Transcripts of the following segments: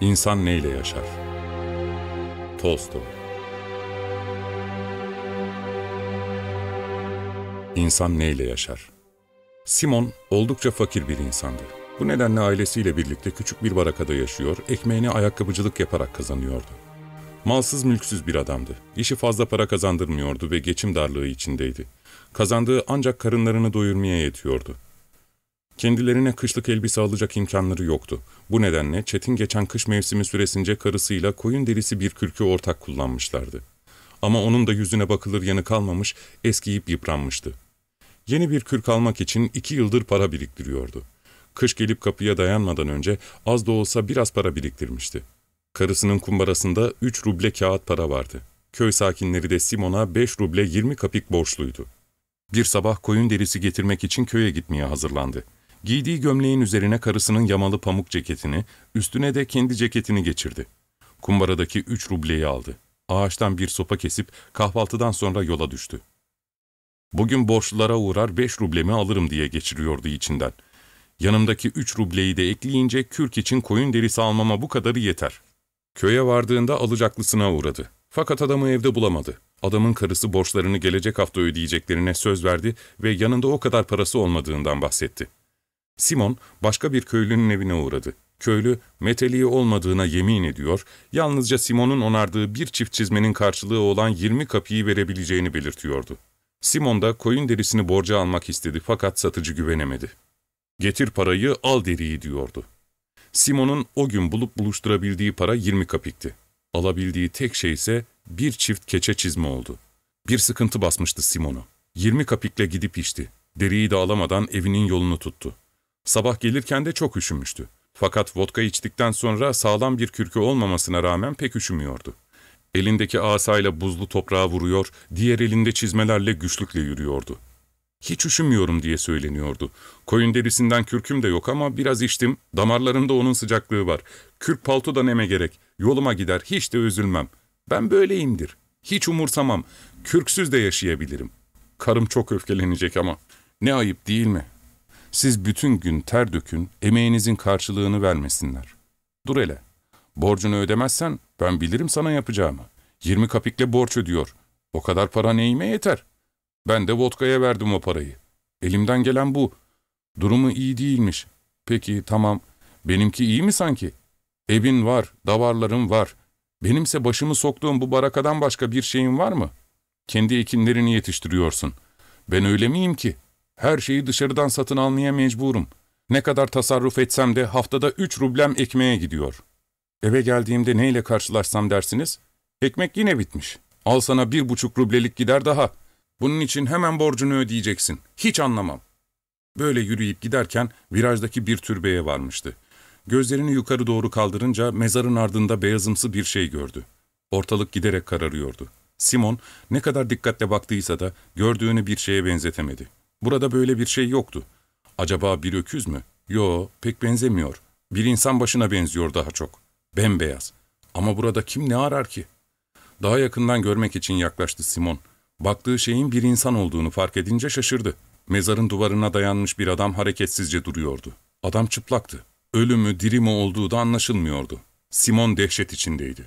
İnsan neyle yaşar? Tolstoy İnsan neyle yaşar? Simon oldukça fakir bir insandı. Bu nedenle ailesiyle birlikte küçük bir barakada yaşıyor, ekmeğini ayakkabıcılık yaparak kazanıyordu. Malsız mülksüz bir adamdı. İşi fazla para kazandırmıyordu ve geçim darlığı içindeydi. Kazandığı ancak karınlarını doyurmaya yetiyordu. Kendilerine kışlık elbise alacak imkanları yoktu. Bu nedenle çetin geçen kış mevsimi süresince karısıyla koyun derisi bir kürkü ortak kullanmışlardı. Ama onun da yüzüne bakılır yanı kalmamış, eskiyip yıpranmıştı. Yeni bir kürk almak için iki yıldır para biriktiriyordu. Kış gelip kapıya dayanmadan önce az da olsa biraz para biriktirmişti. Karısının kumbarasında üç ruble kağıt para vardı. Köy sakinleri de Simon'a beş ruble yirmi kapik borçluydu. Bir sabah koyun derisi getirmek için köye gitmeye hazırlandı. Giydiği gömleğin üzerine karısının yamalı pamuk ceketini, üstüne de kendi ceketini geçirdi. Kumbaradaki üç rubleyi aldı. Ağaçtan bir sopa kesip kahvaltıdan sonra yola düştü. Bugün borçlulara uğrar beş rublemi alırım diye geçiriyordu içinden. Yanımdaki üç rubleyi de ekleyince kürk için koyun derisi almama bu kadarı yeter. Köye vardığında alacaklısına uğradı. Fakat adamı evde bulamadı. Adamın karısı borçlarını gelecek hafta ödeyeceklerine söz verdi ve yanında o kadar parası olmadığından bahsetti. Simon başka bir köylünün evine uğradı. Köylü meteliği olmadığına yemin ediyor, yalnızca Simon'un onardığı bir çift çizmenin karşılığı olan 20 kapıyı verebileceğini belirtiyordu. Simon da koyun derisini borca almak istedi fakat satıcı güvenemedi. Getir parayı, al deriyi diyordu. Simon'un o gün bulup buluşturabildiği para 20 kapikti. Alabildiği tek şey ise bir çift keçe çizme oldu. Bir sıkıntı basmıştı Simon'u. 20 kapikle gidip içti. Deriyi de alamadan evinin yolunu tuttu. Sabah gelirken de çok üşümüştü. Fakat vodka içtikten sonra sağlam bir kürkü olmamasına rağmen pek üşümüyordu. Elindeki asayla buzlu toprağa vuruyor, diğer elinde çizmelerle güçlükle yürüyordu. Hiç üşümüyorum diye söyleniyordu. Koyun derisinden kürküm de yok ama biraz içtim, damarlarımda onun sıcaklığı var. Kürk paltodan eme gerek, yoluma gider, hiç de üzülmem. Ben böyleyimdir. Hiç umursamam, kürksüz de yaşayabilirim. Karım çok öfkelenecek ama ne ayıp değil mi? Siz bütün gün ter dökün, emeğinizin karşılığını vermesinler. Dur hele. Borcunu ödemezsen ben bilirim sana yapacağımı. 20 kapikle borç ödüyor. O kadar para neyime yeter? Ben de vodkaya verdim o parayı. Elimden gelen bu. Durumu iyi değilmiş. Peki tamam. Benimki iyi mi sanki? Evin var, davarların var. Benimse başımı soktuğum bu barakadan başka bir şeyin var mı? Kendi ekinlerini yetiştiriyorsun. Ben öyle miyim ki? Her şeyi dışarıdan satın almaya mecburum. Ne kadar tasarruf etsem de haftada üç rublem ekmeğe gidiyor. Eve geldiğimde neyle karşılaşsam dersiniz? Ekmek yine bitmiş. Al sana bir buçuk rublelik gider daha. Bunun için hemen borcunu ödeyeceksin. Hiç anlamam. Böyle yürüyüp giderken virajdaki bir türbeye varmıştı. Gözlerini yukarı doğru kaldırınca mezarın ardında beyazımsı bir şey gördü. Ortalık giderek kararıyordu. Simon ne kadar dikkatle baktıysa da gördüğünü bir şeye benzetemedi. Burada böyle bir şey yoktu. Acaba bir öküz mü? Yo, pek benzemiyor. Bir insan başına benziyor daha çok. Bembeyaz. Ama burada kim ne arar ki? Daha yakından görmek için yaklaştı Simon. Baktığı şeyin bir insan olduğunu fark edince şaşırdı. Mezarın duvarına dayanmış bir adam hareketsizce duruyordu. Adam çıplaktı. Ölü mü diri mi olduğu da anlaşılmıyordu. Simon dehşet içindeydi.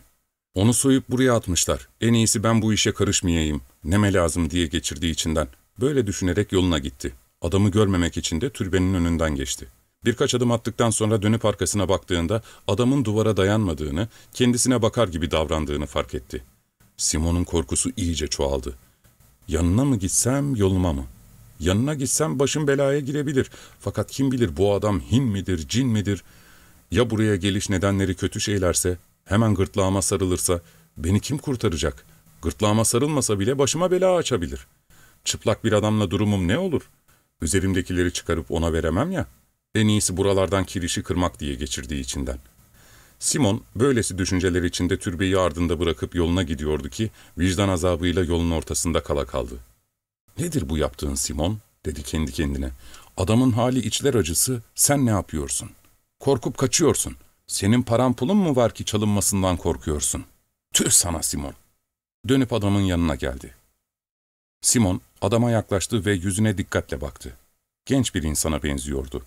Onu soyup buraya atmışlar. En iyisi ben bu işe karışmayayım. Neme lazım diye geçirdiği içinden. Böyle düşünerek yoluna gitti. Adamı görmemek için de türbenin önünden geçti. Birkaç adım attıktan sonra dönüp arkasına baktığında adamın duvara dayanmadığını, kendisine bakar gibi davrandığını fark etti. Simon'un korkusu iyice çoğaldı. Yanına mı gitsem, yoluma mı? Yanına gitsem başım belaya girebilir. Fakat kim bilir bu adam Hin midir, cin midir? Ya buraya geliş nedenleri kötü şeylerse, hemen gırtlağıma sarılırsa, beni kim kurtaracak? Gırtlağıma sarılmasa bile başıma bela açabilir. Çıplak bir adamla durumum ne olur? Üzerimdekileri çıkarıp ona veremem ya. En iyisi buralardan kirişi kırmak diye geçirdiği içinden. Simon, böylesi düşünceler içinde türbeyi ardında bırakıp yoluna gidiyordu ki, vicdan azabıyla yolun ortasında kala kaldı. ''Nedir bu yaptığın Simon?'' dedi kendi kendine. ''Adamın hali içler acısı, sen ne yapıyorsun? Korkup kaçıyorsun. Senin paran pulun mu var ki çalınmasından korkuyorsun? Tüh sana Simon!'' Dönüp adamın yanına geldi. Simon, adama yaklaştı ve yüzüne dikkatle baktı. Genç bir insana benziyordu.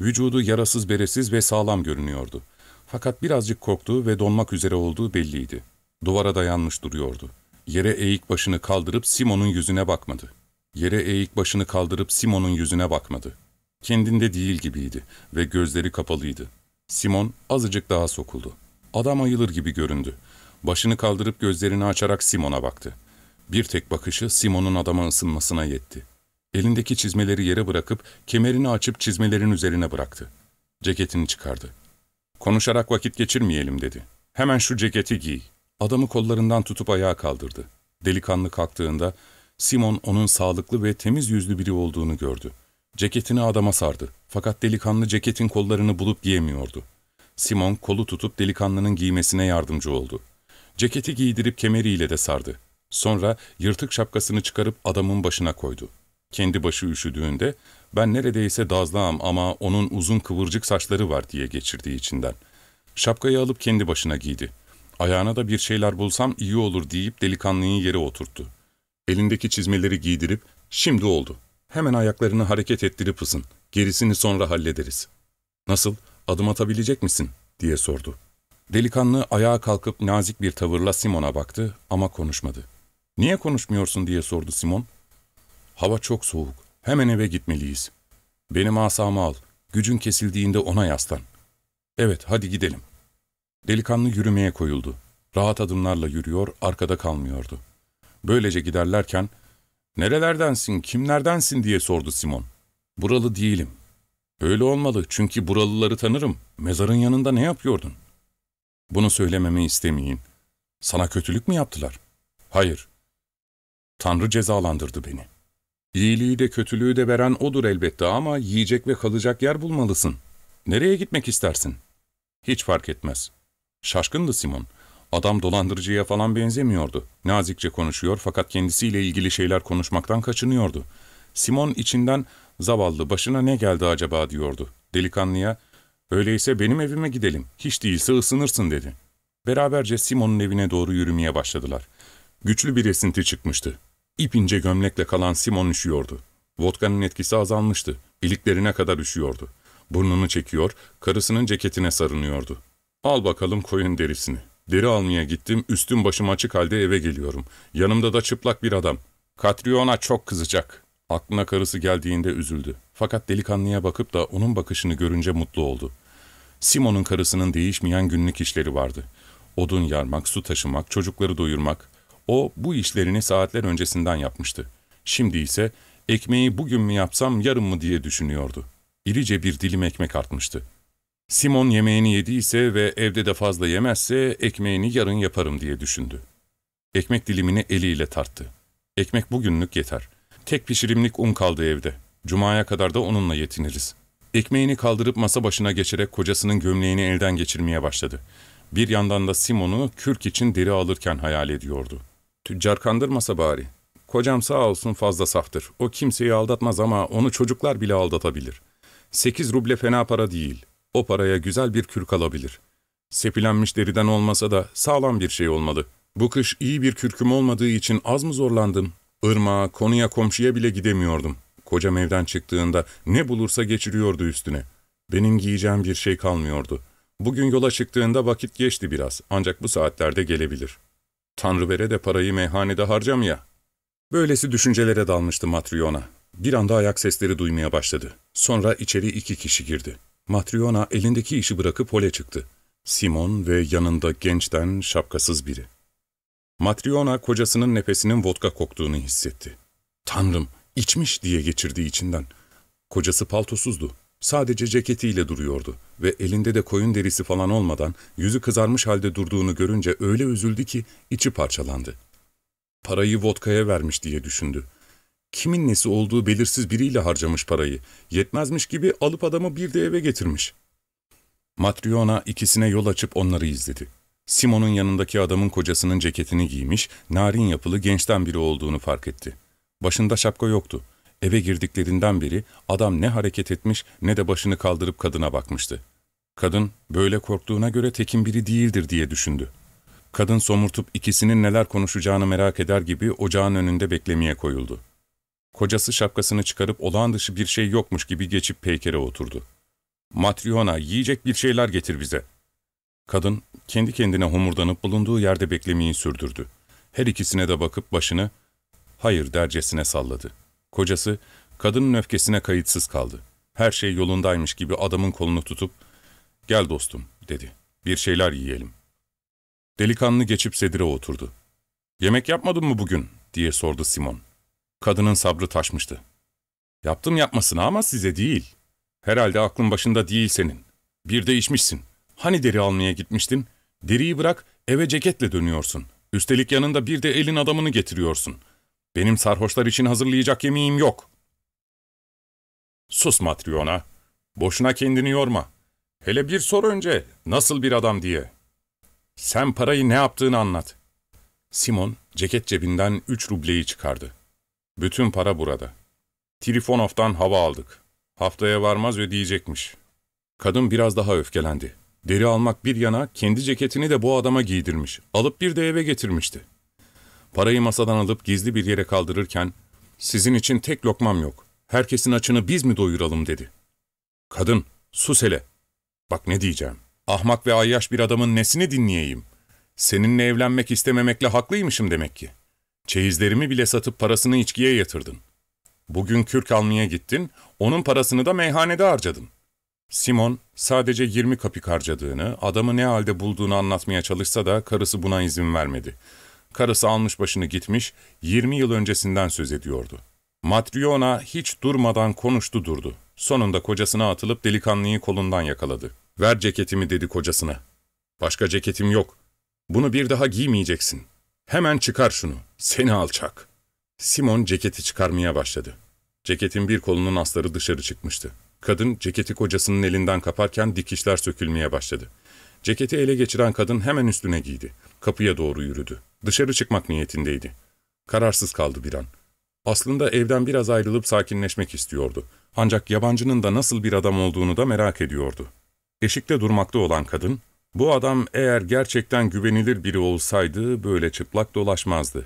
Vücudu yarasız beresiz ve sağlam görünüyordu. Fakat birazcık korktuğu ve donmak üzere olduğu belliydi. Duvara dayanmış duruyordu. Yere eğik başını kaldırıp Simon'un yüzüne bakmadı. Yere eğik başını kaldırıp Simon'un yüzüne bakmadı. Kendinde değil gibiydi ve gözleri kapalıydı. Simon azıcık daha sokuldu. Adam ayılır gibi göründü. Başını kaldırıp gözlerini açarak Simon'a baktı. Bir tek bakışı Simon'un adama ısınmasına yetti. Elindeki çizmeleri yere bırakıp kemerini açıp çizmelerin üzerine bıraktı. Ceketini çıkardı. Konuşarak vakit geçirmeyelim dedi. Hemen şu ceketi giy. Adamı kollarından tutup ayağa kaldırdı. Delikanlı kalktığında Simon onun sağlıklı ve temiz yüzlü biri olduğunu gördü. Ceketini adama sardı. Fakat delikanlı ceketin kollarını bulup giyemiyordu. Simon kolu tutup delikanlının giymesine yardımcı oldu. Ceketi giydirip kemeriyle de sardı. Sonra yırtık şapkasını çıkarıp adamın başına koydu. Kendi başı üşüdüğünde ben neredeyse dazlağım ama onun uzun kıvırcık saçları var diye geçirdiği içinden. Şapkayı alıp kendi başına giydi. Ayağına da bir şeyler bulsam iyi olur deyip delikanlıyı yere oturttu. Elindeki çizmeleri giydirip şimdi oldu. Hemen ayaklarını hareket ettirip ısın. Gerisini sonra hallederiz. Nasıl, adım atabilecek misin? diye sordu. Delikanlı ayağa kalkıp nazik bir tavırla Simon'a baktı ama konuşmadı. Niye konuşmuyorsun diye sordu Simon. Hava çok soğuk. Hemen eve gitmeliyiz. Benim asamı al. Gücün kesildiğinde ona yaslan. Evet, hadi gidelim. Delikanlı yürümeye koyuldu. Rahat adımlarla yürüyor, arkada kalmıyordu. Böylece giderlerken, ''Nerelerdensin, kimlerdensin?'' diye sordu Simon. ''Buralı değilim.'' ''Öyle olmalı çünkü buralıları tanırım. Mezarın yanında ne yapıyordun?'' ''Bunu söylememi istemeyin. Sana kötülük mü yaptılar?'' ''Hayır. Tanrı cezalandırdı beni.'' İyiliği de kötülüğü de veren odur elbette ama yiyecek ve kalacak yer bulmalısın. Nereye gitmek istersin? Hiç fark etmez. Şaşkındı Simon. Adam dolandırıcıya falan benzemiyordu. Nazikçe konuşuyor fakat kendisiyle ilgili şeyler konuşmaktan kaçınıyordu. Simon içinden zavallı başına ne geldi acaba diyordu. Delikanlıya öyleyse benim evime gidelim hiç değilse ısınırsın dedi. Beraberce Simon'un evine doğru yürümeye başladılar. Güçlü bir esinti çıkmıştı. İpince gömlekle kalan Simon üşüyordu. Vodka'nın etkisi azalmıştı. İliklerine kadar üşüyordu. Burnunu çekiyor, karısının ceketine sarınıyordu. Al bakalım koyun derisini. Deri almaya gittim, üstüm başım açık halde eve geliyorum. Yanımda da çıplak bir adam. Katriona çok kızacak. Aklına karısı geldiğinde üzüldü. Fakat delikanlıya bakıp da onun bakışını görünce mutlu oldu. Simon'un karısının değişmeyen günlük işleri vardı. Odun yarmak, su taşımak, çocukları doyurmak. O bu işlerini saatler öncesinden yapmıştı. Şimdi ise ekmeği bugün mü yapsam yarın mı diye düşünüyordu. İrice bir dilim ekmek artmıştı. Simon yemeğini yediyse ve evde de fazla yemezse ekmeğini yarın yaparım diye düşündü. Ekmek dilimini eliyle tarttı. Ekmek bugünlük yeter. Tek pişirimlik un kaldı evde. Cuma'ya kadar da onunla yetiniriz. Ekmeğini kaldırıp masa başına geçerek kocasının gömleğini elden geçirmeye başladı. Bir yandan da Simon'u kürk için deri alırken hayal ediyordu. Tüccar kandırmasa bari. Kocam sağ olsun fazla saftır. O kimseyi aldatmaz ama onu çocuklar bile aldatabilir. Sekiz ruble fena para değil. O paraya güzel bir kürk alabilir. Sepilenmiş deriden olmasa da sağlam bir şey olmalı. Bu kış iyi bir kürküm olmadığı için az mı zorlandım? Irmağa, konuya komşuya bile gidemiyordum. Kocam evden çıktığında ne bulursa geçiriyordu üstüne. Benim giyeceğim bir şey kalmıyordu. Bugün yola çıktığında vakit geçti biraz ancak bu saatlerde gelebilir. Tanrı vere de parayı meyhanede harcam ya. Böylesi düşüncelere dalmıştı Matryona. Bir anda ayak sesleri duymaya başladı. Sonra içeri iki kişi girdi. Matryona elindeki işi bırakıp hole çıktı. Simon ve yanında gençten şapkasız biri. Matryona kocasının nefesinin vodka koktuğunu hissetti. Tanrım, içmiş diye geçirdiği içinden. Kocası paltosuzdu. Sadece ceketiyle duruyordu ve elinde de koyun derisi falan olmadan yüzü kızarmış halde durduğunu görünce öyle üzüldü ki içi parçalandı. Parayı vodkaya vermiş diye düşündü. Kimin nesi olduğu belirsiz biriyle harcamış parayı. Yetmezmiş gibi alıp adamı bir de eve getirmiş. Matryona ikisine yol açıp onları izledi. Simon'un yanındaki adamın kocasının ceketini giymiş, narin yapılı gençten biri olduğunu fark etti. Başında şapka yoktu. Eve girdiklerinden beri adam ne hareket etmiş ne de başını kaldırıp kadına bakmıştı. Kadın böyle korktuğuna göre tekin biri değildir diye düşündü. Kadın somurtup ikisinin neler konuşacağını merak eder gibi ocağın önünde beklemeye koyuldu. Kocası şapkasını çıkarıp olağan dışı bir şey yokmuş gibi geçip peykere oturdu. ''Matryona, yiyecek bir şeyler getir bize.'' Kadın kendi kendine homurdanıp bulunduğu yerde beklemeyi sürdürdü. Her ikisine de bakıp başını hayır dercesine salladı. Kocası kadının öfkesine kayıtsız kaldı. Her şey yolundaymış gibi adamın kolunu tutup gel dostum dedi. Bir şeyler yiyelim. Delikanlı geçip sedire oturdu. Yemek yapmadın mı bugün diye sordu Simon. Kadının sabrı taşmıştı. Yaptım yapmasına ama size değil. Herhalde aklın başında değil senin. Bir de içmişsin. Hani deri almaya gitmiştin? Deriyi bırak eve ceketle dönüyorsun. Üstelik yanında bir de elin adamını getiriyorsun. Benim sarhoşlar için hazırlayacak yemeğim yok. Sus Matryona. Boşuna kendini yorma. Hele bir sor önce nasıl bir adam diye. Sen parayı ne yaptığını anlat. Simon ceket cebinden üç rubleyi çıkardı. Bütün para burada. Trifonov'dan hava aldık. Haftaya varmaz ödeyecekmiş. Kadın biraz daha öfkelendi. Deri almak bir yana kendi ceketini de bu adama giydirmiş. Alıp bir de eve getirmişti. Parayı masadan alıp gizli bir yere kaldırırken sizin için tek lokmam yok. Herkesin açını biz mi doyuralım dedi. Kadın sus hele. Bak ne diyeceğim. Ahmak ve ayyaş bir adamın nesini dinleyeyim? Seninle evlenmek istememekle haklıymışım demek ki. Çeyizlerimi bile satıp parasını içkiye yatırdın. Bugün kürk almaya gittin, onun parasını da meyhanede harcadın. Simon sadece 20 kapik harcadığını, adamı ne halde bulduğunu anlatmaya çalışsa da karısı buna izin vermedi. Karısı almış başını gitmiş, 20 yıl öncesinden söz ediyordu. Matryona hiç durmadan konuştu durdu. Sonunda kocasına atılıp delikanlıyı kolundan yakaladı. ''Ver ceketimi'' dedi kocasına. ''Başka ceketim yok. Bunu bir daha giymeyeceksin. Hemen çıkar şunu. Seni alçak.'' Simon ceketi çıkarmaya başladı. Ceketin bir kolunun asları dışarı çıkmıştı. Kadın ceketi kocasının elinden kaparken dikişler sökülmeye başladı. Ceketi ele geçiren kadın hemen üstüne giydi. Kapıya doğru yürüdü. Dışarı çıkmak niyetindeydi. Kararsız kaldı bir an. Aslında evden biraz ayrılıp sakinleşmek istiyordu. Ancak yabancının da nasıl bir adam olduğunu da merak ediyordu. Eşikte durmakta olan kadın, bu adam eğer gerçekten güvenilir biri olsaydı böyle çıplak dolaşmazdı.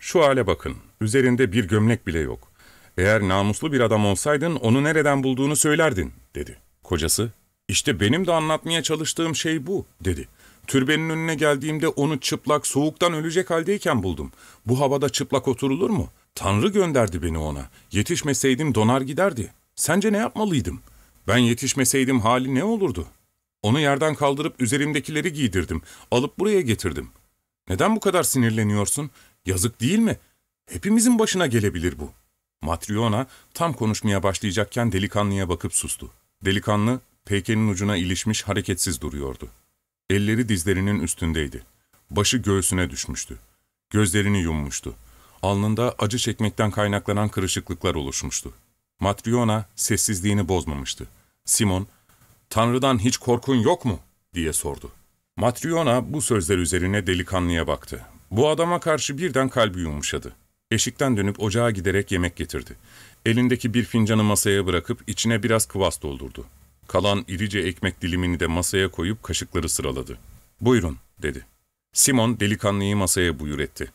Şu hale bakın, üzerinde bir gömlek bile yok. Eğer namuslu bir adam olsaydın onu nereden bulduğunu söylerdin, dedi. Kocası, işte benim de anlatmaya çalıştığım şey bu, dedi. Türbenin önüne geldiğimde onu çıplak, soğuktan ölecek haldeyken buldum. Bu havada çıplak oturulur mu? Tanrı gönderdi beni ona. Yetişmeseydim donar giderdi. Sence ne yapmalıydım? Ben yetişmeseydim hali ne olurdu? Onu yerden kaldırıp üzerimdekileri giydirdim. Alıp buraya getirdim. Neden bu kadar sinirleniyorsun? Yazık değil mi? Hepimizin başına gelebilir bu. Matryona tam konuşmaya başlayacakken delikanlıya bakıp sustu. Delikanlı peykenin ucuna ilişmiş hareketsiz duruyordu. Elleri dizlerinin üstündeydi. Başı göğsüne düşmüştü. Gözlerini yummuştu. Alnında acı çekmekten kaynaklanan kırışıklıklar oluşmuştu. Matryona sessizliğini bozmamıştı. Simon, ''Tanrı'dan hiç korkun yok mu?'' diye sordu. Matryona bu sözler üzerine delikanlıya baktı. Bu adama karşı birden kalbi yumuşadı. Eşikten dönüp ocağa giderek yemek getirdi. Elindeki bir fincanı masaya bırakıp içine biraz kıvas doldurdu. Kalan irice ekmek dilimini de masaya koyup kaşıkları sıraladı. ''Buyurun'' dedi. Simon delikanlıyı masaya buyur etti.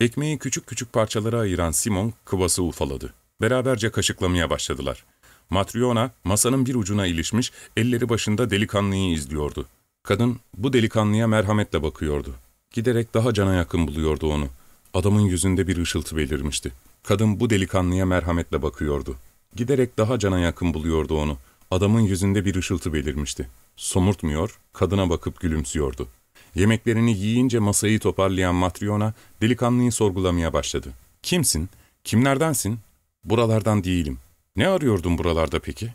Ekmeği küçük küçük parçalara ayıran Simon kıvası ufaladı. Beraberce kaşıklamaya başladılar. Matryona masanın bir ucuna ilişmiş, elleri başında delikanlıyı izliyordu. Kadın bu delikanlıya merhametle bakıyordu. Giderek daha cana yakın buluyordu onu. Adamın yüzünde bir ışıltı belirmişti. Kadın bu delikanlıya merhametle bakıyordu. Giderek daha cana yakın buluyordu onu. Adamın yüzünde bir ışıltı belirmişti. Somurtmuyor, kadına bakıp gülümsüyordu. Yemeklerini yiyince masayı toparlayan Matryona delikanlıyı sorgulamaya başladı. Kimsin? Kimlerdensin? Buralardan değilim. Ne arıyordun buralarda peki?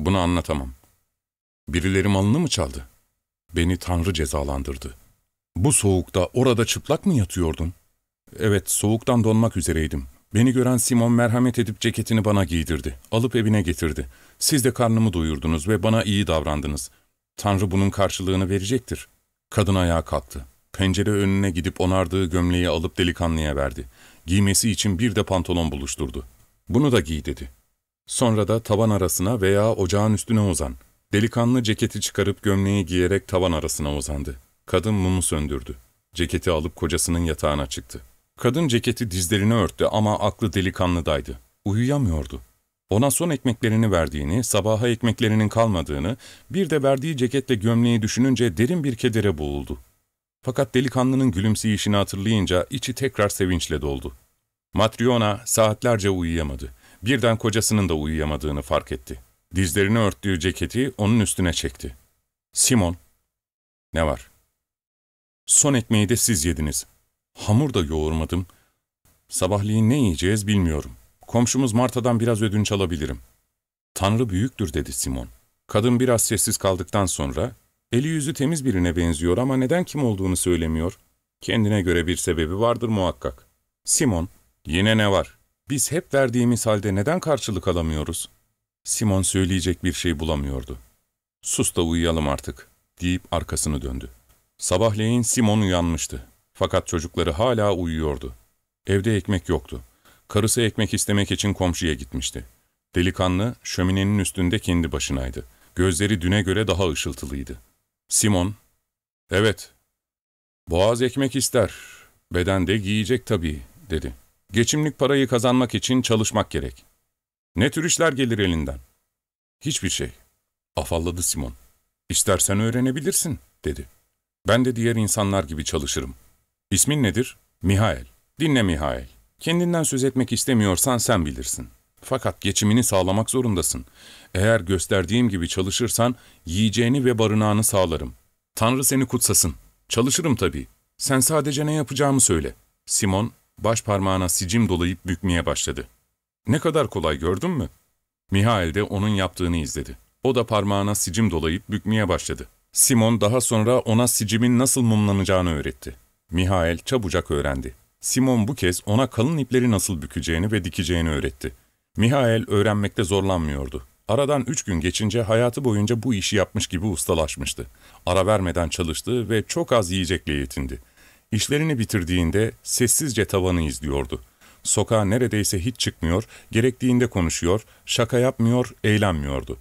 Bunu anlatamam. Birileri malını mı çaldı? Beni Tanrı cezalandırdı. Bu soğukta orada çıplak mı yatıyordun? Evet, soğuktan donmak üzereydim. Beni gören Simon merhamet edip ceketini bana giydirdi. Alıp evine getirdi. Siz de karnımı doyurdunuz ve bana iyi davrandınız. Tanrı bunun karşılığını verecektir. Kadın ayağa kalktı. Pencere önüne gidip onardığı gömleği alıp delikanlıya verdi. Giymesi için bir de pantolon buluşturdu. Bunu da giy dedi. Sonra da tavan arasına veya ocağın üstüne uzan. Delikanlı ceketi çıkarıp gömleği giyerek tavan arasına uzandı. Kadın mumu söndürdü. Ceketi alıp kocasının yatağına çıktı. Kadın ceketi dizlerini örttü ama aklı delikanlıdaydı. Uyuyamıyordu. Ona son ekmeklerini verdiğini, sabaha ekmeklerinin kalmadığını, bir de verdiği ceketle gömleği düşününce derin bir kedere boğuldu. Fakat delikanlının gülümseyişini hatırlayınca içi tekrar sevinçle doldu. Matryona saatlerce uyuyamadı. Birden kocasının da uyuyamadığını fark etti. Dizlerini örttüğü ceketi onun üstüne çekti. Simon, ne var? Son ekmeği de siz yediniz. Hamur da yoğurmadım. Sabahleyin ne yiyeceğiz bilmiyorum. Komşumuz Marta'dan biraz ödünç alabilirim. Tanrı büyüktür dedi Simon. Kadın biraz sessiz kaldıktan sonra, eli yüzü temiz birine benziyor ama neden kim olduğunu söylemiyor. Kendine göre bir sebebi vardır muhakkak. Simon, yine ne var? Biz hep verdiğimiz halde neden karşılık alamıyoruz? Simon söyleyecek bir şey bulamıyordu. Sus da uyuyalım artık, deyip arkasını döndü. Sabahleyin Simon uyanmıştı. Fakat çocukları hala uyuyordu. Evde ekmek yoktu. Karısı ekmek istemek için komşuya gitmişti. Delikanlı şöminenin üstünde kendi başınaydı. Gözleri düne göre daha ışıltılıydı. Simon, ''Evet, boğaz ekmek ister, beden de giyecek tabii.'' dedi. ''Geçimlik parayı kazanmak için çalışmak gerek. Ne tür işler gelir elinden?'' ''Hiçbir şey.'' Afalladı Simon. ''İstersen öğrenebilirsin.'' dedi. ''Ben de diğer insanlar gibi çalışırım. İsmin nedir?'' ''Mihail.'' ''Dinle Mihail. Kendinden söz etmek istemiyorsan sen bilirsin. Fakat geçimini sağlamak zorundasın. Eğer gösterdiğim gibi çalışırsan yiyeceğini ve barınağını sağlarım. Tanrı seni kutsasın. Çalışırım tabii. Sen sadece ne yapacağımı söyle. Simon baş parmağına sicim dolayıp bükmeye başladı. Ne kadar kolay gördün mü? Mihail de onun yaptığını izledi. O da parmağına sicim dolayıp bükmeye başladı. Simon daha sonra ona sicimin nasıl mumlanacağını öğretti. Mihail çabucak öğrendi. Simon bu kez ona kalın ipleri nasıl bükeceğini ve dikeceğini öğretti. Mihail öğrenmekte zorlanmıyordu. Aradan üç gün geçince hayatı boyunca bu işi yapmış gibi ustalaşmıştı. Ara vermeden çalıştı ve çok az yiyecekle yetindi. İşlerini bitirdiğinde sessizce tavanı izliyordu. Sokağa neredeyse hiç çıkmıyor, gerektiğinde konuşuyor, şaka yapmıyor, eğlenmiyordu.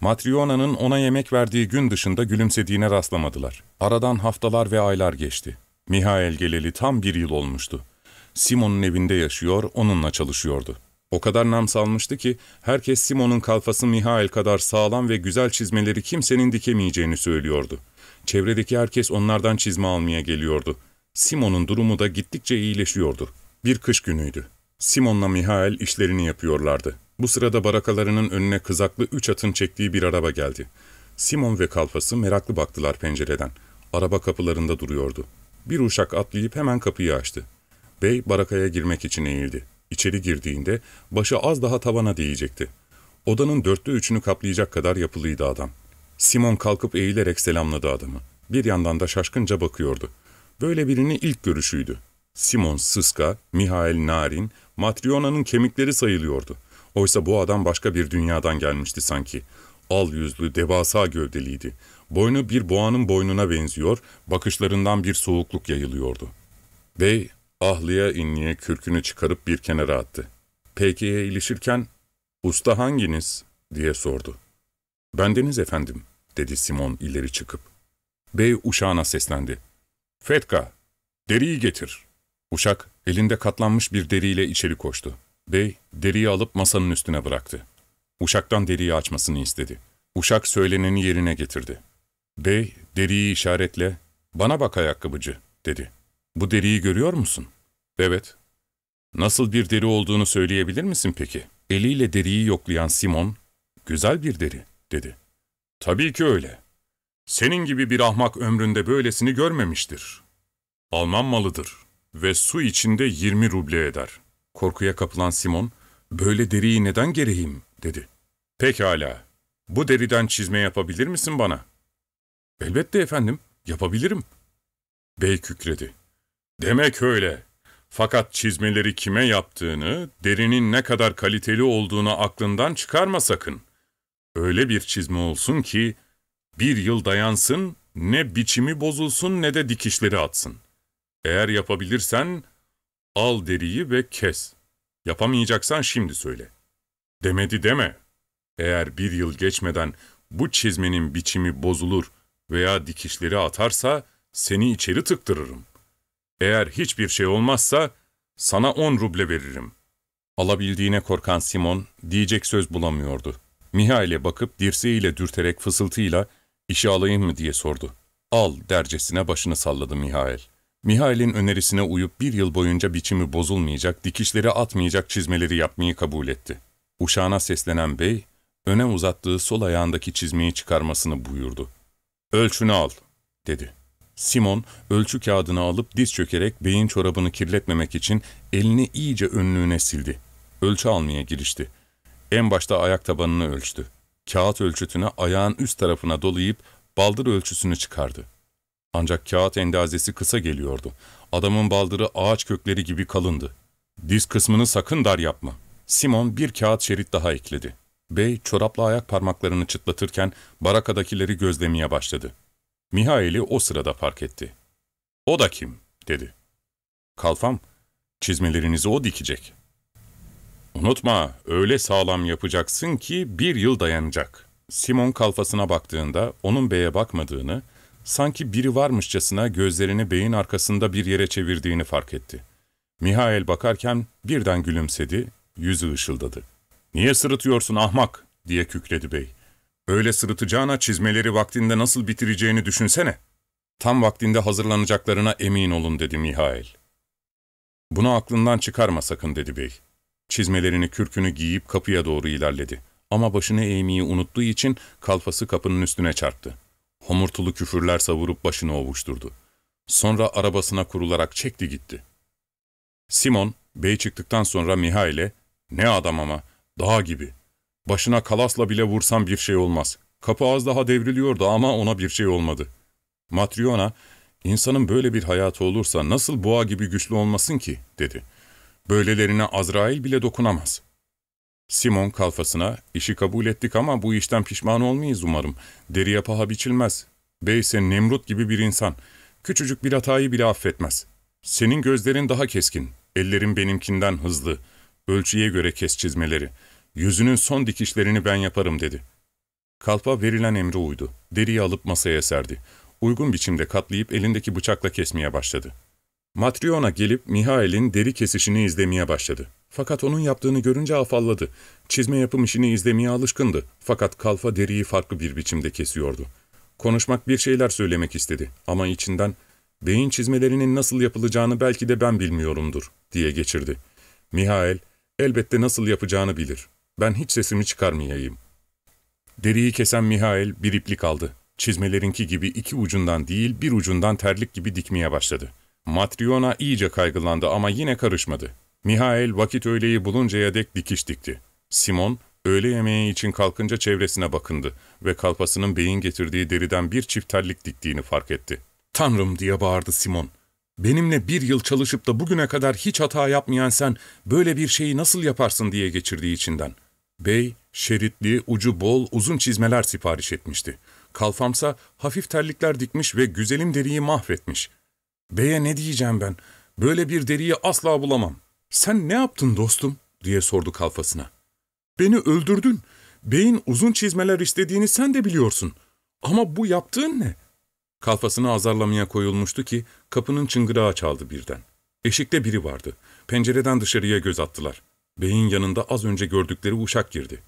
Matryona'nın ona yemek verdiği gün dışında gülümsediğine rastlamadılar. Aradan haftalar ve aylar geçti. Mihail geleli tam bir yıl olmuştu. Simon'un evinde yaşıyor, onunla çalışıyordu. O kadar nam salmıştı ki herkes Simon'un kalfası Mihail kadar sağlam ve güzel çizmeleri kimsenin dikemeyeceğini söylüyordu. Çevredeki herkes onlardan çizme almaya geliyordu. Simon'un durumu da gittikçe iyileşiyordu. Bir kış günüydü. Simon'la Mihail işlerini yapıyorlardı. Bu sırada barakalarının önüne kızaklı üç atın çektiği bir araba geldi. Simon ve kalfası meraklı baktılar pencereden. Araba kapılarında duruyordu. Bir uşak atlayıp hemen kapıyı açtı. Bey barakaya girmek için eğildi. İçeri girdiğinde başı az daha tavana değecekti. Odanın dörtte üçünü kaplayacak kadar yapılıydı adam. Simon kalkıp eğilerek selamladı adamı. Bir yandan da şaşkınca bakıyordu. Böyle birini ilk görüşüydü. Simon sıska, Mihail narin, Matryona'nın kemikleri sayılıyordu. Oysa bu adam başka bir dünyadan gelmişti sanki. Al yüzlü, devasa gövdeliydi. Boynu bir boğanın boynuna benziyor, bakışlarından bir soğukluk yayılıyordu. Bey, ahlıya inliye kürkünü çıkarıp bir kenara attı. Peyki'ye ilişirken, ''Usta hanginiz?'' diye sordu. ''Bendeniz efendim.'' dedi Simon ileri çıkıp. Bey uşağına seslendi. ''Fetka, deriyi getir.'' Uşak elinde katlanmış bir deriyle içeri koştu. Bey deriyi alıp masanın üstüne bıraktı. Uşaktan deriyi açmasını istedi. Uşak söyleneni yerine getirdi. Bey deriyi işaretle, ''Bana bak ayakkabıcı.'' dedi. ''Bu deriyi görüyor musun?'' ''Evet.'' ''Nasıl bir deri olduğunu söyleyebilir misin peki?'' Eliyle deriyi yoklayan Simon, ''Güzel bir deri.'' dedi. ''Tabii ki öyle. Senin gibi bir ahmak ömründe böylesini görmemiştir. Alman malıdır ve su içinde yirmi ruble eder.'' Korkuya kapılan Simon, ''Böyle deriyi neden gereyim?'' dedi. ''Pekala. Bu deriden çizme yapabilir misin bana?'' ''Elbette efendim, yapabilirim.'' Bey kükredi. ''Demek öyle. Fakat çizmeleri kime yaptığını, derinin ne kadar kaliteli olduğunu aklından çıkarma sakın. Öyle bir çizme olsun ki, bir yıl dayansın, ne biçimi bozulsun ne de dikişleri atsın. Eğer yapabilirsen, al deriyi ve kes. Yapamayacaksan şimdi söyle. Demedi deme. Eğer bir yıl geçmeden bu çizmenin biçimi bozulur veya dikişleri atarsa seni içeri tıktırırım. Eğer hiçbir şey olmazsa sana on ruble veririm. Alabildiğine korkan Simon diyecek söz bulamıyordu. Mihail'e bakıp dirseğiyle dürterek fısıltıyla işi alayım mı diye sordu. Al dercesine başını salladı Mihail. Mihail'in önerisine uyup bir yıl boyunca biçimi bozulmayacak, dikişleri atmayacak çizmeleri yapmayı kabul etti. Uşağına seslenen bey, öne uzattığı sol ayağındaki çizmeyi çıkarmasını buyurdu. Ölçünü al, dedi. Simon, ölçü kağıdını alıp diz çökerek beyin çorabını kirletmemek için elini iyice önlüğüne sildi. Ölçü almaya girişti. En başta ayak tabanını ölçtü. Kağıt ölçütünü ayağın üst tarafına dolayıp baldır ölçüsünü çıkardı. Ancak kağıt endazesi kısa geliyordu. Adamın baldırı ağaç kökleri gibi kalındı. Diz kısmını sakın dar yapma. Simon bir kağıt şerit daha ekledi. Bey çorapla ayak parmaklarını çıtlatırken barakadakileri gözlemeye başladı. Mihail'i o sırada fark etti. ''O da kim?'' dedi. ''Kalfam, çizmelerinizi o dikecek.'' ''Unutma, öyle sağlam yapacaksın ki bir yıl dayanacak.'' Simon kalfasına baktığında onun beye bakmadığını, sanki biri varmışçasına gözlerini beyin arkasında bir yere çevirdiğini fark etti. Mihail bakarken birden gülümsedi, yüzü ışıldadı. ''Niye sırıtıyorsun ahmak?'' diye kükredi bey. Öyle sırıtacağına çizmeleri vaktinde nasıl bitireceğini düşünsene. Tam vaktinde hazırlanacaklarına emin olun dedi Mihail. Bunu aklından çıkarma sakın dedi bey. Çizmelerini kürkünü giyip kapıya doğru ilerledi. Ama başını eğmeyi unuttuğu için kalfası kapının üstüne çarptı. Homurtulu küfürler savurup başını ovuşturdu. Sonra arabasına kurularak çekti gitti. Simon, bey çıktıktan sonra Mihail'e, ''Ne adam ama, dağ gibi. Başına kalasla bile vursam bir şey olmaz. Kapı az daha devriliyordu ama ona bir şey olmadı. Matryona, insanın böyle bir hayatı olursa nasıl boğa gibi güçlü olmasın ki, dedi. Böylelerine Azrail bile dokunamaz. Simon kalfasına, işi kabul ettik ama bu işten pişman olmayız umarım. Deriye paha biçilmez. Bey ise Nemrut gibi bir insan. Küçücük bir hatayı bile affetmez. Senin gözlerin daha keskin, ellerin benimkinden hızlı. Ölçüye göre kes çizmeleri.'' Yüzünün son dikişlerini ben yaparım dedi. Kalpa verilen emre uydu. Deriyi alıp masaya serdi. Uygun biçimde katlayıp elindeki bıçakla kesmeye başladı. Matryona gelip Mihail'in deri kesişini izlemeye başladı. Fakat onun yaptığını görünce afalladı. Çizme yapım işini izlemeye alışkındı. Fakat kalfa deriyi farklı bir biçimde kesiyordu. Konuşmak bir şeyler söylemek istedi ama içinden beyin çizmelerinin nasıl yapılacağını belki de ben bilmiyorumdur diye geçirdi. Mihail elbette nasıl yapacağını bilir. Ben hiç sesimi çıkarmayayım. Deriyi kesen Mihail bir iplik aldı. Çizmelerinki gibi iki ucundan değil bir ucundan terlik gibi dikmeye başladı. Matryona iyice kaygılandı ama yine karışmadı. Mihail vakit öğleyi buluncaya dek dikiş dikti. Simon, öğle yemeği için kalkınca çevresine bakındı ve kalpasının beyin getirdiği deriden bir çift terlik diktiğini fark etti. ''Tanrım!'' diye bağırdı Simon. ''Benimle bir yıl çalışıp da bugüne kadar hiç hata yapmayan sen böyle bir şeyi nasıl yaparsın?'' diye geçirdiği içinden. Bey, şeritli, ucu bol, uzun çizmeler sipariş etmişti. Kalfamsa hafif terlikler dikmiş ve güzelim deriyi mahvetmiş. Bey'e ne diyeceğim ben? Böyle bir deriyi asla bulamam. Sen ne yaptın dostum? diye sordu kalfasına. Beni öldürdün. Bey'in uzun çizmeler istediğini sen de biliyorsun. Ama bu yaptığın ne? Kalfasını azarlamaya koyulmuştu ki kapının çıngırağı çaldı birden. Eşikte biri vardı. Pencereden dışarıya göz attılar. Bey'in yanında az önce gördükleri uşak girdi.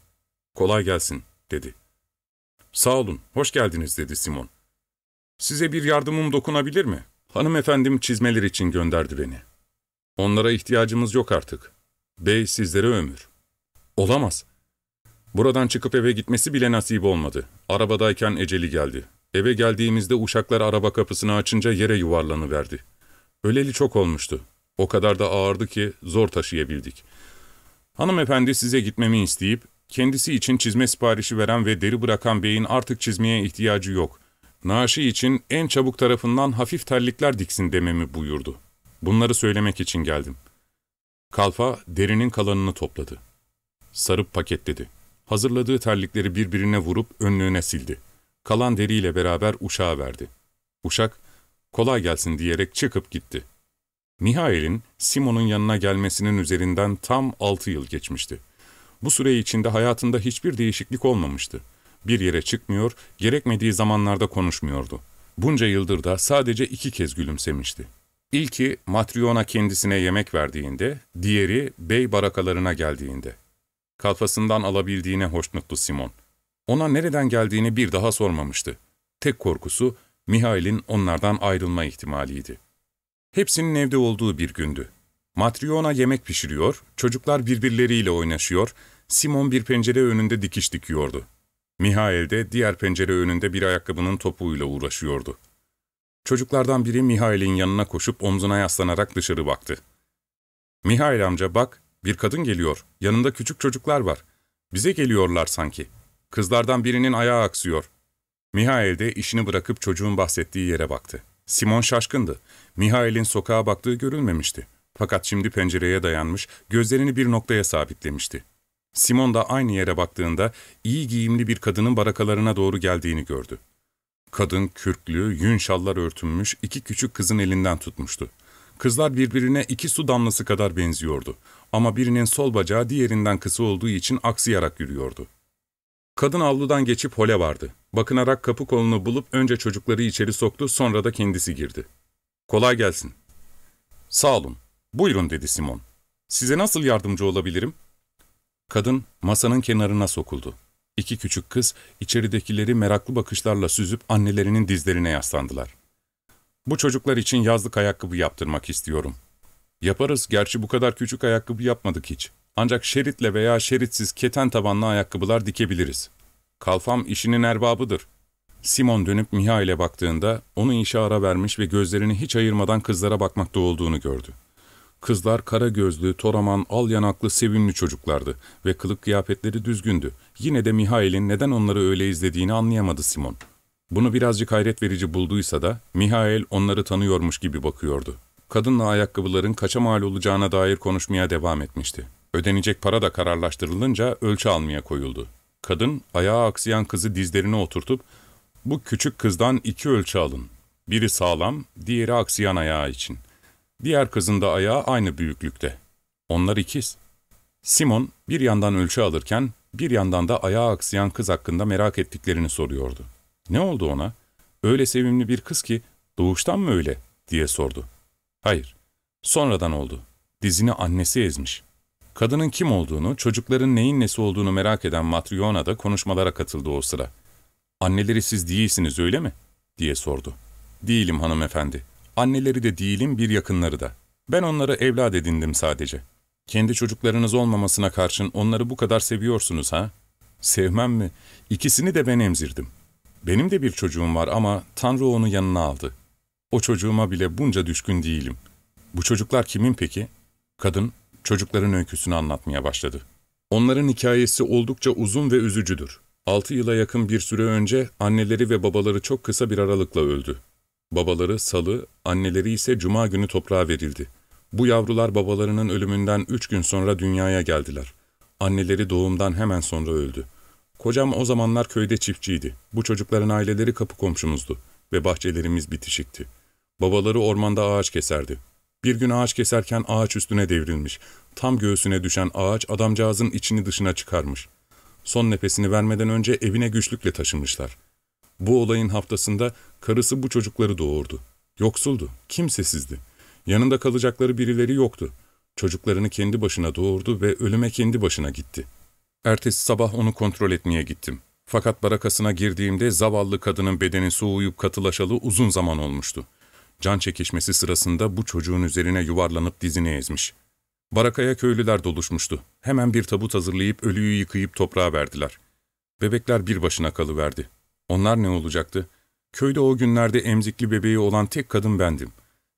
''Kolay gelsin.'' dedi. ''Sağ olun, hoş geldiniz.'' dedi Simon. ''Size bir yardımım dokunabilir mi? Hanımefendim çizmeler için gönderdi beni. Onlara ihtiyacımız yok artık. Bey sizlere ömür.'' ''Olamaz. Buradan çıkıp eve gitmesi bile nasip olmadı. Arabadayken eceli geldi. Eve geldiğimizde uşaklar araba kapısını açınca yere yuvarlanıverdi. Öleli çok olmuştu. O kadar da ağırdı ki zor taşıyabildik. Hanımefendi size gitmemi isteyip, kendisi için çizme siparişi veren ve deri bırakan beyin artık çizmeye ihtiyacı yok. Naaşı için en çabuk tarafından hafif terlikler diksin dememi buyurdu. Bunları söylemek için geldim. Kalfa derinin kalanını topladı. Sarıp paketledi. Hazırladığı terlikleri birbirine vurup önlüğüne sildi. Kalan deriyle beraber uşağa verdi. Uşak, kolay gelsin diyerek çıkıp gitti.'' Mihail'in Simon'un yanına gelmesinin üzerinden tam altı yıl geçmişti. Bu süre içinde hayatında hiçbir değişiklik olmamıştı. Bir yere çıkmıyor, gerekmediği zamanlarda konuşmuyordu. Bunca yıldır da sadece iki kez gülümsemişti. İlki Matryona kendisine yemek verdiğinde, diğeri bey barakalarına geldiğinde. Kalfasından alabildiğine hoşnuttu Simon. Ona nereden geldiğini bir daha sormamıştı. Tek korkusu Mihail'in onlardan ayrılma ihtimaliydi. Hepsinin evde olduğu bir gündü. Matryona yemek pişiriyor, çocuklar birbirleriyle oynaşıyor, Simon bir pencere önünde dikiş dikiyordu. Mihail de diğer pencere önünde bir ayakkabının topuğuyla uğraşıyordu. Çocuklardan biri Mihail'in yanına koşup omzuna yaslanarak dışarı baktı. ''Mihail amca bak, bir kadın geliyor, yanında küçük çocuklar var. Bize geliyorlar sanki. Kızlardan birinin ayağı aksıyor.'' Mihail de işini bırakıp çocuğun bahsettiği yere baktı. Simon şaşkındı. Mihail'in sokağa baktığı görülmemişti. Fakat şimdi pencereye dayanmış, gözlerini bir noktaya sabitlemişti. Simon da aynı yere baktığında iyi giyimli bir kadının barakalarına doğru geldiğini gördü. Kadın kürklü, yün şallar örtünmüş iki küçük kızın elinden tutmuştu. Kızlar birbirine iki su damlası kadar benziyordu. Ama birinin sol bacağı diğerinden kısa olduğu için aksayarak yürüyordu. Kadın avludan geçip hole vardı. Bakınarak kapı kolunu bulup önce çocukları içeri soktu, sonra da kendisi girdi. ''Kolay gelsin.'' ''Sağ olun. Buyurun.'' dedi Simon. ''Size nasıl yardımcı olabilirim?'' Kadın masanın kenarına sokuldu. İki küçük kız içeridekileri meraklı bakışlarla süzüp annelerinin dizlerine yaslandılar. ''Bu çocuklar için yazlık ayakkabı yaptırmak istiyorum.'' ''Yaparız, gerçi bu kadar küçük ayakkabı yapmadık hiç. Ancak şeritle veya şeritsiz keten tabanlı ayakkabılar dikebiliriz. Kalfam işinin erbabıdır.'' Simon dönüp Mihail'e baktığında onu işe ara vermiş ve gözlerini hiç ayırmadan kızlara bakmakta olduğunu gördü. Kızlar kara gözlü, toraman, al yanaklı, sevimli çocuklardı ve kılık kıyafetleri düzgündü. Yine de Mihail'in neden onları öyle izlediğini anlayamadı Simon. Bunu birazcık hayret verici bulduysa da Mihail onları tanıyormuş gibi bakıyordu. Kadınla ayakkabıların kaça mal olacağına dair konuşmaya devam etmişti. Ödenecek para da kararlaştırılınca ölçü almaya koyuldu. Kadın ayağa aksayan kızı dizlerine oturtup ''Bu küçük kızdan iki ölçü alın. Biri sağlam, diğeri aksayan ayağı için.'' Diğer kızın da ayağı aynı büyüklükte. Onlar ikiz. Simon bir yandan ölçü alırken bir yandan da ayağı aksayan kız hakkında merak ettiklerini soruyordu. Ne oldu ona? Öyle sevimli bir kız ki doğuştan mı öyle diye sordu. Hayır, sonradan oldu. Dizini annesi ezmiş. Kadının kim olduğunu, çocukların neyin nesi olduğunu merak eden Matryona da konuşmalara katıldı o sıra. Anneleri siz değilsiniz öyle mi? diye sordu. Değilim hanımefendi. Anneleri de değilim, bir yakınları da. Ben onları evlat edindim sadece. Kendi çocuklarınız olmamasına karşın onları bu kadar seviyorsunuz ha? Sevmem mi? İkisini de ben emzirdim. Benim de bir çocuğum var ama Tanrı onu yanına aldı. O çocuğuma bile bunca düşkün değilim. Bu çocuklar kimin peki? Kadın, çocukların öyküsünü anlatmaya başladı. Onların hikayesi oldukça uzun ve üzücüdür. Altı yıla yakın bir süre önce anneleri ve babaları çok kısa bir aralıkla öldü. Babaları salı, anneleri ise cuma günü toprağa verildi. Bu yavrular babalarının ölümünden üç gün sonra dünyaya geldiler. Anneleri doğumdan hemen sonra öldü. Kocam o zamanlar köyde çiftçiydi. Bu çocukların aileleri kapı komşumuzdu ve bahçelerimiz bitişikti. Babaları ormanda ağaç keserdi. Bir gün ağaç keserken ağaç üstüne devrilmiş. Tam göğsüne düşen ağaç adamcağızın içini dışına çıkarmış. Son nefesini vermeden önce evine güçlükle taşımışlar. Bu olayın haftasında karısı bu çocukları doğurdu. Yoksuldu, kimsesizdi. Yanında kalacakları birileri yoktu. Çocuklarını kendi başına doğurdu ve ölüme kendi başına gitti. Ertesi sabah onu kontrol etmeye gittim. Fakat barakasına girdiğimde zavallı kadının bedeni soğuyup katılaşalı uzun zaman olmuştu. Can çekişmesi sırasında bu çocuğun üzerine yuvarlanıp dizini ezmiş. Barakaya köylüler doluşmuştu. Hemen bir tabut hazırlayıp ölüyü yıkayıp toprağa verdiler. Bebekler bir başına kalıverdi. Onlar ne olacaktı? Köyde o günlerde emzikli bebeği olan tek kadın bendim.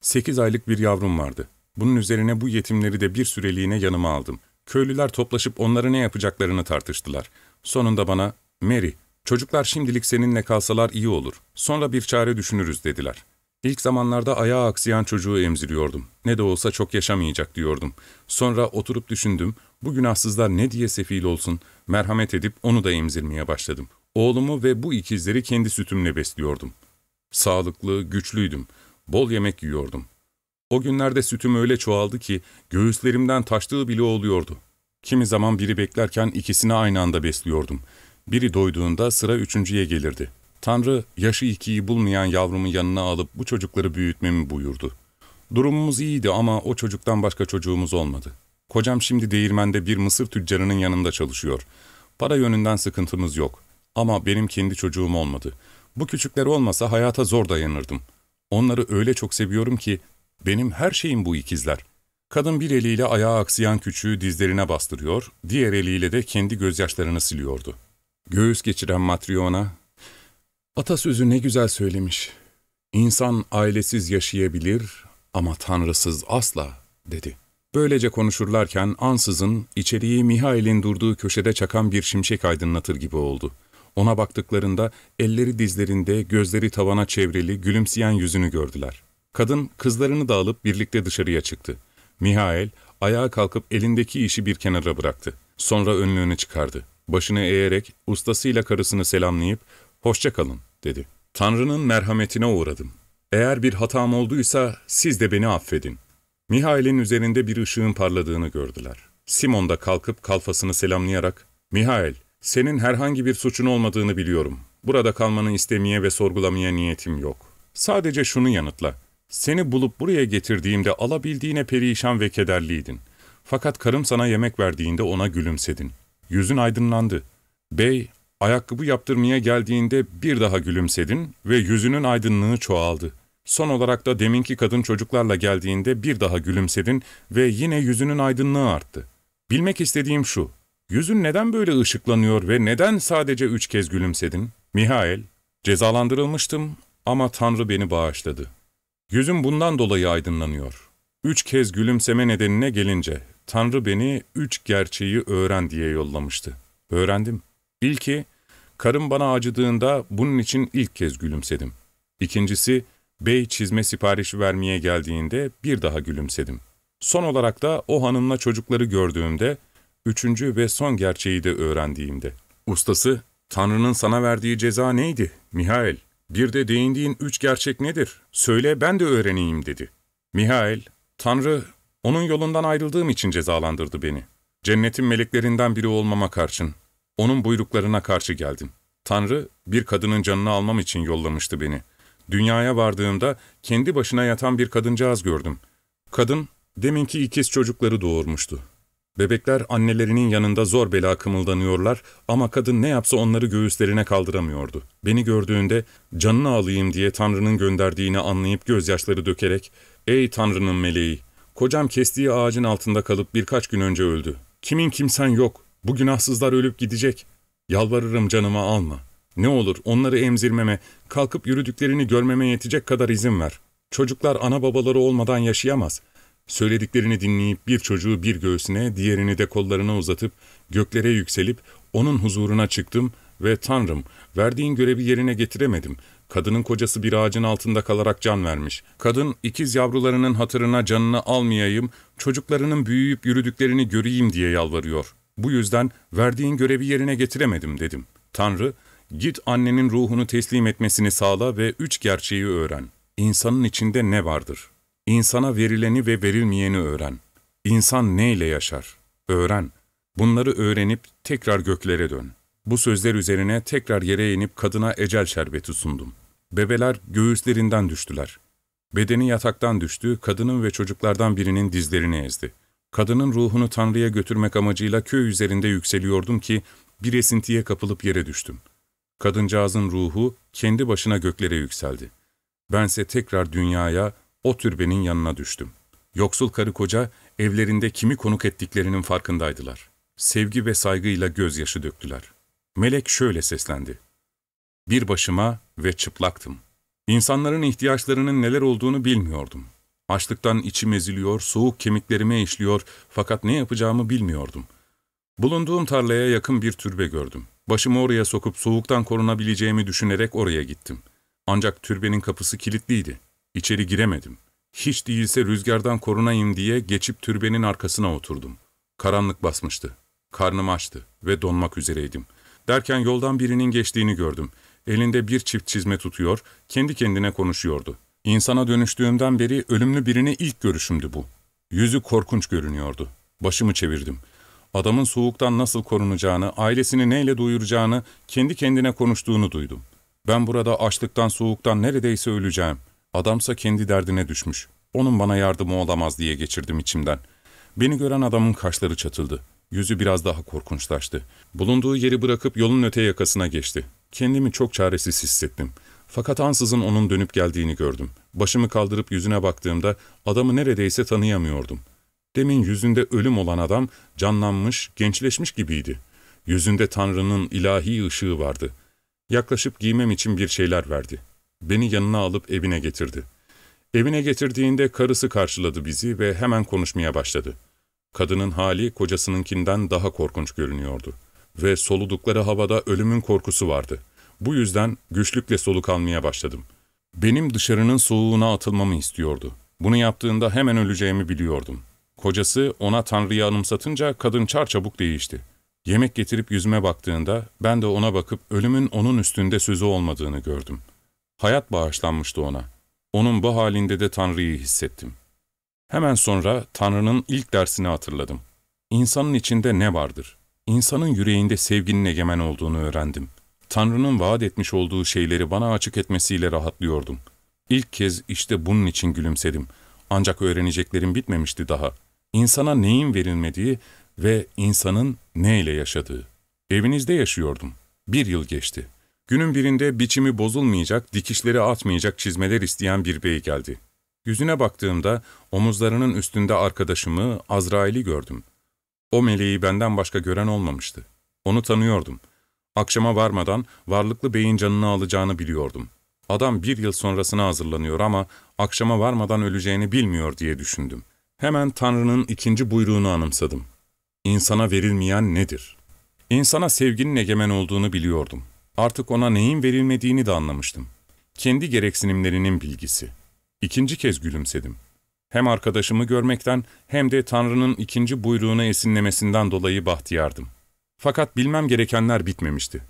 Sekiz aylık bir yavrum vardı. Bunun üzerine bu yetimleri de bir süreliğine yanıma aldım. Köylüler toplaşıp onları ne yapacaklarını tartıştılar. Sonunda bana, ''Mary, çocuklar şimdilik seninle kalsalar iyi olur. Sonra bir çare düşünürüz.'' dediler. İlk zamanlarda ayağa aksayan çocuğu emziriyordum. Ne de olsa çok yaşamayacak diyordum. Sonra oturup düşündüm, bu günahsızlar ne diye sefil olsun, merhamet edip onu da emzirmeye başladım. Oğlumu ve bu ikizleri kendi sütümle besliyordum. Sağlıklı, güçlüydüm. Bol yemek yiyordum. O günlerde sütüm öyle çoğaldı ki göğüslerimden taştığı bile oluyordu. Kimi zaman biri beklerken ikisini aynı anda besliyordum. Biri doyduğunda sıra üçüncüye gelirdi. Tanrı, yaşı ikiyi bulmayan yavrumu yanına alıp bu çocukları büyütmemi buyurdu. Durumumuz iyiydi ama o çocuktan başka çocuğumuz olmadı. Kocam şimdi değirmende bir mısır tüccarının yanında çalışıyor. Para yönünden sıkıntımız yok. Ama benim kendi çocuğum olmadı. Bu küçükler olmasa hayata zor dayanırdım. Onları öyle çok seviyorum ki benim her şeyim bu ikizler. Kadın bir eliyle ayağı aksayan küçüğü dizlerine bastırıyor, diğer eliyle de kendi gözyaşlarını siliyordu. Göğüs geçiren Matryona, atasözü ne güzel söylemiş. İnsan ailesiz yaşayabilir ama tanrısız asla, dedi. Böylece konuşurlarken ansızın içeriği Mihail'in durduğu köşede çakan bir şimşek aydınlatır gibi oldu. Ona baktıklarında elleri dizlerinde, gözleri tavana çevrili, gülümseyen yüzünü gördüler. Kadın kızlarını da alıp birlikte dışarıya çıktı. Mihail ayağa kalkıp elindeki işi bir kenara bıraktı. Sonra önlüğünü çıkardı. Başını eğerek ustasıyla karısını selamlayıp ''Hoşça kalın'' dedi. ''Tanrı'nın merhametine uğradım. Eğer bir hatam olduysa siz de beni affedin.'' Mihail'in üzerinde bir ışığın parladığını gördüler. Simon da kalkıp kalfasını selamlayarak ''Mihail, senin herhangi bir suçun olmadığını biliyorum. Burada kalmanı istemeye ve sorgulamaya niyetim yok. Sadece şunu yanıtla. Seni bulup buraya getirdiğimde alabildiğine perişan ve kederliydin. Fakat karım sana yemek verdiğinde ona gülümsedin. Yüzün aydınlandı. Bey, ayakkabı yaptırmaya geldiğinde bir daha gülümsedin ve yüzünün aydınlığı çoğaldı. Son olarak da deminki kadın çocuklarla geldiğinde bir daha gülümsedin ve yine yüzünün aydınlığı arttı. Bilmek istediğim şu, yüzün neden böyle ışıklanıyor ve neden sadece üç kez gülümsedin? Mihail, cezalandırılmıştım ama Tanrı beni bağışladı. Yüzüm bundan dolayı aydınlanıyor. Üç kez gülümseme nedenine gelince, Tanrı beni üç gerçeği öğren diye yollamıştı. Öğrendim. İlki, karım bana acıdığında bunun için ilk kez gülümsedim. İkincisi, bey çizme siparişi vermeye geldiğinde bir daha gülümsedim. Son olarak da o hanımla çocukları gördüğümde, üçüncü ve son gerçeği de öğrendiğimde. Ustası, Tanrı'nın sana verdiği ceza neydi, Mihail? Bir de değindiğin üç gerçek nedir? Söyle ben de öğreneyim dedi. Mihail, Tanrı onun yolundan ayrıldığım için cezalandırdı beni. Cennetin meleklerinden biri olmama karşın. Onun buyruklarına karşı geldim. Tanrı bir kadının canını almam için yollamıştı beni. Dünyaya vardığımda kendi başına yatan bir kadıncağız gördüm. Kadın deminki ikiz çocukları doğurmuştu. Bebekler annelerinin yanında zor bela kımıldanıyorlar ama kadın ne yapsa onları göğüslerine kaldıramıyordu. Beni gördüğünde canını alayım diye Tanrı'nın gönderdiğini anlayıp gözyaşları dökerek ''Ey Tanrı'nın meleği, kocam kestiği ağacın altında kalıp birkaç gün önce öldü. Kimin kimsen yok, bu günahsızlar ölüp gidecek. Yalvarırım canımı alma. Ne olur onları emzirmeme, kalkıp yürüdüklerini görmeme yetecek kadar izin ver. Çocuklar ana babaları olmadan yaşayamaz.'' Söylediklerini dinleyip bir çocuğu bir göğsüne, diğerini de kollarına uzatıp göklere yükselip onun huzuruna çıktım ve Tanrım, verdiğin görevi yerine getiremedim. Kadının kocası bir ağacın altında kalarak can vermiş. Kadın ikiz yavrularının hatırına canını almayayım, çocuklarının büyüyüp yürüdüklerini göreyim diye yalvarıyor. Bu yüzden verdiğin görevi yerine getiremedim dedim. Tanrı, git annenin ruhunu teslim etmesini sağla ve üç gerçeği öğren. İnsanın içinde ne vardır?'' İnsana verileni ve verilmeyeni öğren. İnsan neyle yaşar? Öğren. Bunları öğrenip tekrar göklere dön. Bu sözler üzerine tekrar yere inip kadına ecel şerbeti sundum. Bebeler göğüslerinden düştüler. Bedeni yataktan düştü, kadının ve çocuklardan birinin dizlerini ezdi. Kadının ruhunu Tanrı'ya götürmek amacıyla köy üzerinde yükseliyordum ki bir esintiye kapılıp yere düştüm. Kadıncağızın ruhu kendi başına göklere yükseldi. Bense tekrar dünyaya, o türbenin yanına düştüm. Yoksul karı koca evlerinde kimi konuk ettiklerinin farkındaydılar. Sevgi ve saygıyla gözyaşı döktüler. Melek şöyle seslendi. Bir başıma ve çıplaktım. İnsanların ihtiyaçlarının neler olduğunu bilmiyordum. Açlıktan içim eziliyor, soğuk kemiklerime işliyor fakat ne yapacağımı bilmiyordum. Bulunduğum tarlaya yakın bir türbe gördüm. Başımı oraya sokup soğuktan korunabileceğimi düşünerek oraya gittim. Ancak türbenin kapısı kilitliydi. İçeri giremedim. Hiç değilse rüzgardan korunayım diye geçip türbenin arkasına oturdum. Karanlık basmıştı. Karnım açtı ve donmak üzereydim. Derken yoldan birinin geçtiğini gördüm. Elinde bir çift çizme tutuyor, kendi kendine konuşuyordu. İnsana dönüştüğümden beri ölümlü birine ilk görüşümdü bu. Yüzü korkunç görünüyordu. Başımı çevirdim. Adamın soğuktan nasıl korunacağını, ailesini neyle doyuracağını, kendi kendine konuştuğunu duydum. Ben burada açlıktan, soğuktan neredeyse öleceğim. Adamsa kendi derdine düşmüş. onun bana yardımı olamaz diye geçirdim içimden. Beni gören adamın kaşları çatıldı. Yüzü biraz daha korkunçlaştı. Bulunduğu yeri bırakıp yolun öte yakasına geçti. Kendimi çok çaresiz hissettim. Fakat ansızın onun dönüp geldiğini gördüm. Başımı kaldırıp yüzüne baktığımda adamı neredeyse tanıyamıyordum. Demin yüzünde ölüm olan adam canlanmış, gençleşmiş gibiydi. Yüzünde Tanrı'nın ilahi ışığı vardı. Yaklaşıp giymem için bir şeyler verdi. Beni yanına alıp evine getirdi. Evine getirdiğinde karısı karşıladı bizi ve hemen konuşmaya başladı. Kadının hali kocasınınkinden daha korkunç görünüyordu. Ve soludukları havada ölümün korkusu vardı. Bu yüzden güçlükle soluk almaya başladım. Benim dışarının soğuğuna atılmamı istiyordu. Bunu yaptığında hemen öleceğimi biliyordum. Kocası ona Tanrı'yı anımsatınca kadın çarçabuk değişti. Yemek getirip yüzüme baktığında ben de ona bakıp ölümün onun üstünde sözü olmadığını gördüm. Hayat bağışlanmıştı ona. Onun bu halinde de Tanrı'yı hissettim. Hemen sonra Tanrı'nın ilk dersini hatırladım. İnsanın içinde ne vardır? İnsanın yüreğinde sevginin egemen olduğunu öğrendim. Tanrı'nın vaat etmiş olduğu şeyleri bana açık etmesiyle rahatlıyordum. İlk kez işte bunun için gülümsedim. Ancak öğreneceklerim bitmemişti daha. İnsana neyin verilmediği ve insanın neyle yaşadığı. Evinizde yaşıyordum. Bir yıl geçti. Günün birinde biçimi bozulmayacak, dikişleri atmayacak çizmeler isteyen bir bey geldi. Yüzüne baktığımda omuzlarının üstünde arkadaşımı, Azrail'i gördüm. O meleği benden başka gören olmamıştı. Onu tanıyordum. Akşama varmadan varlıklı beyin canını alacağını biliyordum. Adam bir yıl sonrasına hazırlanıyor ama akşama varmadan öleceğini bilmiyor diye düşündüm. Hemen Tanrı'nın ikinci buyruğunu anımsadım. İnsana verilmeyen nedir? İnsana sevginin egemen olduğunu biliyordum. Artık ona neyin verilmediğini de anlamıştım. Kendi gereksinimlerinin bilgisi. İkinci kez gülümsedim. Hem arkadaşımı görmekten hem de Tanrı'nın ikinci buyruğunu esinlemesinden dolayı bahtiyardım. Fakat bilmem gerekenler bitmemişti.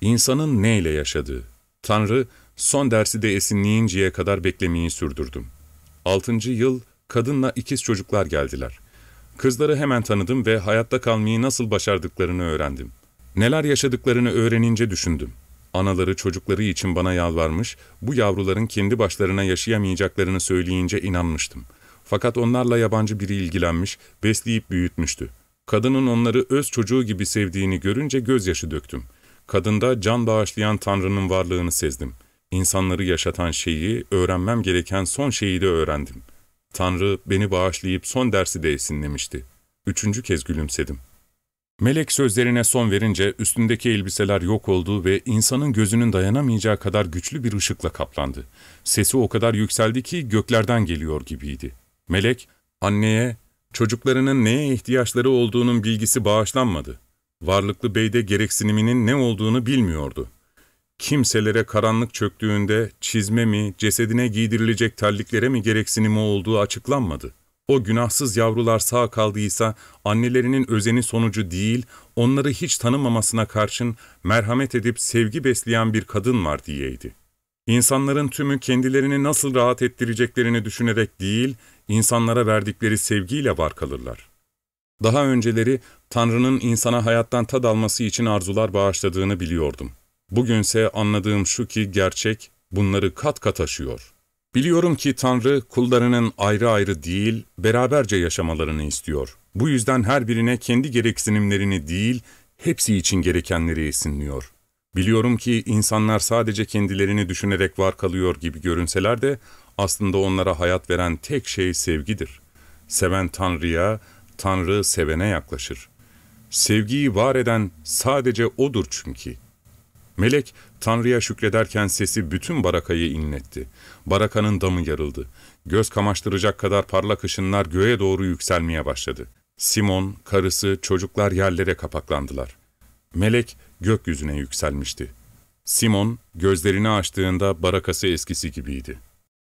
İnsanın neyle yaşadığı. Tanrı, son dersi de esinleyinceye kadar beklemeyi sürdürdüm. Altıncı yıl, kadınla ikiz çocuklar geldiler. Kızları hemen tanıdım ve hayatta kalmayı nasıl başardıklarını öğrendim. Neler yaşadıklarını öğrenince düşündüm. Anaları çocukları için bana yalvarmış, bu yavruların kendi başlarına yaşayamayacaklarını söyleyince inanmıştım. Fakat onlarla yabancı biri ilgilenmiş, besleyip büyütmüştü. Kadının onları öz çocuğu gibi sevdiğini görünce gözyaşı döktüm. Kadında can bağışlayan Tanrı'nın varlığını sezdim. İnsanları yaşatan şeyi, öğrenmem gereken son şeyi de öğrendim. Tanrı beni bağışlayıp son dersi de esinlemişti. Üçüncü kez gülümsedim. Melek sözlerine son verince üstündeki elbiseler yok oldu ve insanın gözünün dayanamayacağı kadar güçlü bir ışıkla kaplandı. Sesi o kadar yükseldi ki göklerden geliyor gibiydi. Melek, anneye, çocuklarının neye ihtiyaçları olduğunun bilgisi bağışlanmadı. Varlıklı beyde gereksiniminin ne olduğunu bilmiyordu. Kimselere karanlık çöktüğünde çizme mi, cesedine giydirilecek terliklere mi gereksinimi olduğu açıklanmadı. O günahsız yavrular sağ kaldıysa annelerinin özeni sonucu değil, onları hiç tanımamasına karşın merhamet edip sevgi besleyen bir kadın var diyeydi. İnsanların tümü kendilerini nasıl rahat ettireceklerini düşünerek değil, insanlara verdikleri sevgiyle var kalırlar. Daha önceleri Tanrı'nın insana hayattan tad alması için arzular bağışladığını biliyordum. Bugünse anladığım şu ki gerçek bunları kat kat aşıyor.'' Biliyorum ki Tanrı kullarının ayrı ayrı değil, beraberce yaşamalarını istiyor. Bu yüzden her birine kendi gereksinimlerini değil, hepsi için gerekenleri esinliyor. Biliyorum ki insanlar sadece kendilerini düşünerek var kalıyor gibi görünseler de aslında onlara hayat veren tek şey sevgidir. Seven Tanrı'ya, Tanrı sevene yaklaşır. Sevgiyi var eden sadece O'dur çünkü.'' Melek, Tanrı'ya şükrederken sesi bütün barakayı inletti. Barakanın damı yarıldı. Göz kamaştıracak kadar parlak ışınlar göğe doğru yükselmeye başladı. Simon, karısı, çocuklar yerlere kapaklandılar. Melek gökyüzüne yükselmişti. Simon gözlerini açtığında barakası eskisi gibiydi.